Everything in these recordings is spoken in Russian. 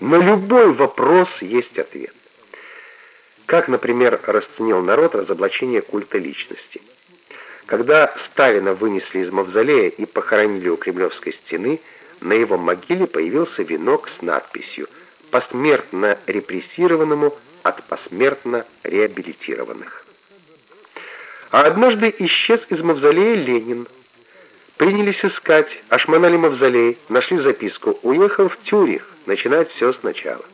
На любой вопрос есть ответ. Как, например, расценил народ разоблачение культа личности. Когда Сталина вынесли из мавзолея и похоронили у Кремлевской стены, на его могиле появился венок с надписью «Посмертно репрессированному от посмертно реабилитированных». А однажды исчез из мавзолея Ленин. Принялись искать, ошмонали мавзолей, нашли записку «Уехал в Тюрих, начинать все сначала».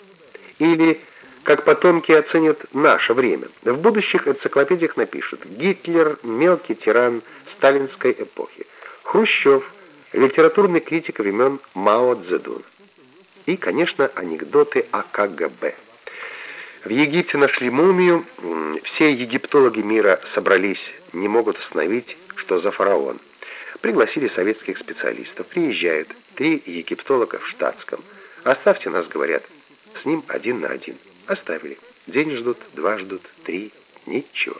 Или как потомки оценят наше время. В будущих энциклопедиях напишут «Гитлер – мелкий тиран сталинской эпохи», «Хрущев – литературный критик времен Мао Цзэдуна». И, конечно, анекдоты о КГБ. В Египте нашли мумию, все египтологи мира собрались, не могут установить, что за фараон. Пригласили советских специалистов, приезжают, три египтолога в штатском. «Оставьте нас», — говорят, — «с ним один на один». Оставили. День ждут, два ждут, три. Ничего.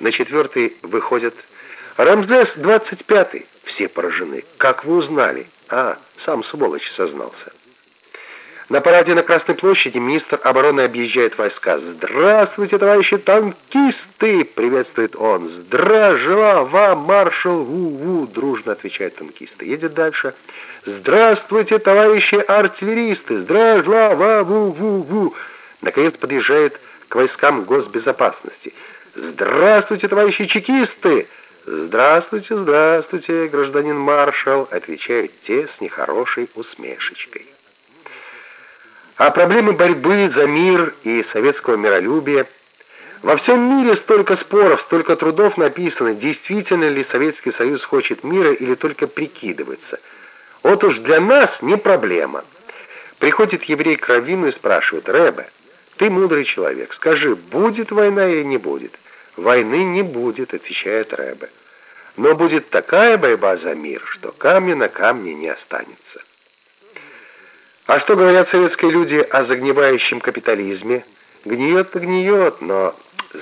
На четвертый выходят. «Рамзес 25-й!» Все поражены. «Как вы узнали?» «А, сам сволочь сознался». На параде на Красной площади министр обороны объезжает войска. «Здравствуйте, товарищи танкисты!» — приветствует он. «Здравия вам, маршал Ву-Ву!» — дружно отвечают танкисты. Едет дальше. «Здравствуйте, товарищи артиллеристы! Здравия вам, Ву-Ву-Ву!» Наконец подъезжает к войскам госбезопасности. «Здравствуйте, товарищи чекисты!» «Здравствуйте, здравствуйте, гражданин маршал!» отвечают те с нехорошей усмешечкой. А проблемы борьбы за мир и советского миролюбия во всем мире столько споров, столько трудов написано, действительно ли Советский Союз хочет мира или только прикидывается. Вот уж для нас не проблема. Приходит еврей к Равину и спрашивает, «Рэбе, ты мудрый человек. Скажи, будет война или не будет? Войны не будет, отвечает Рэбе. Но будет такая борьба за мир, что камня на камне не останется. А что говорят советские люди о загнивающем капитализме? Гниет-то гниет, но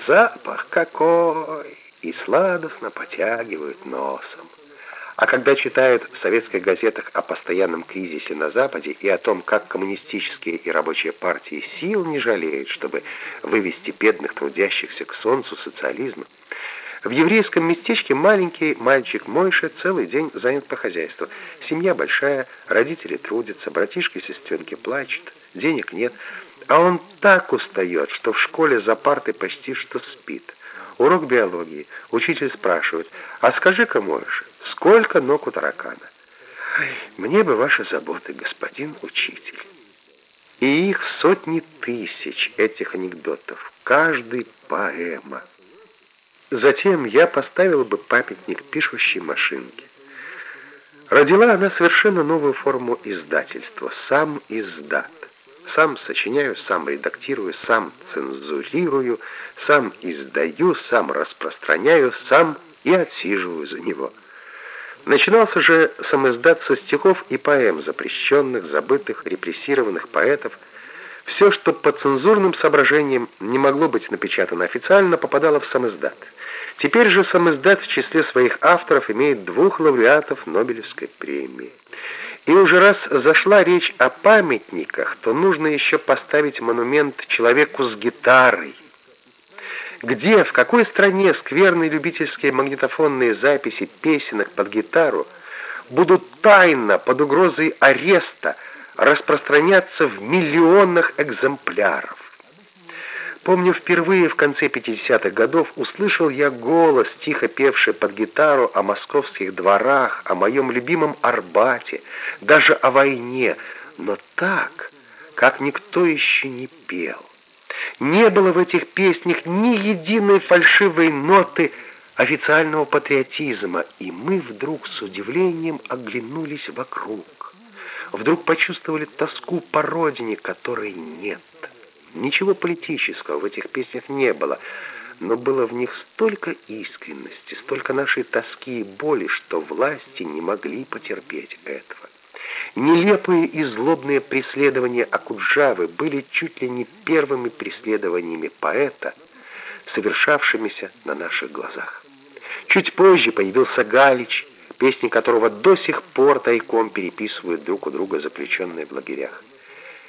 запах какой! И сладостно потягивают носом. А когда читают в советских газетах о постоянном кризисе на Западе и о том, как коммунистические и рабочие партии сил не жалеют, чтобы вывести бедных трудящихся к солнцу социализма, в еврейском местечке маленький мальчик Мойша целый день занят по хозяйству. Семья большая, родители трудятся, братишки сестренки плачут, денег нет, а он так устает, что в школе за партой почти что спит. Урок биологии. Учитель спрашивает, а скажи-ка, Мойша, сколько ног у таракана? Мне бы ваши заботы, господин учитель. И их сотни тысяч, этих анекдотов. Каждый поэма. Затем я поставил бы памятник пишущей машинке. Родила она совершенно новую форму издательства. Сам издат. Сам сочиняю, сам редактирую, сам цензурирую, сам издаю, сам распространяю, сам и отсиживаю за него. Начинался же сам издат со стихов и поэм запрещенных, забытых, репрессированных поэтов. Все, что по цензурным соображениям не могло быть напечатано официально, попадало в сам издат. Теперь же сам издат в числе своих авторов имеет двух лауреатов Нобелевской премии. И уже раз зашла речь о памятниках, то нужно еще поставить монумент человеку с гитарой. Где, в какой стране скверные любительские магнитофонные записи песенок под гитару будут тайно, под угрозой ареста, распространяться в миллионах экземпляров? Помню, впервые в конце 50-х годов услышал я голос, тихо певший под гитару о московских дворах, о моем любимом Арбате, даже о войне, но так, как никто еще не пел. Не было в этих песнях ни единой фальшивой ноты официального патриотизма, и мы вдруг с удивлением оглянулись вокруг. Вдруг почувствовали тоску по родине, которой нет. Ничего политического в этих песнях не было, но было в них столько искренности, столько нашей тоски и боли, что власти не могли потерпеть этого. Нелепые и злобные преследования Акуджавы были чуть ли не первыми преследованиями поэта, совершавшимися на наших глазах. Чуть позже появился Галич, песни которого до сих пор тайком переписывают друг у друга заключенные в лагерях.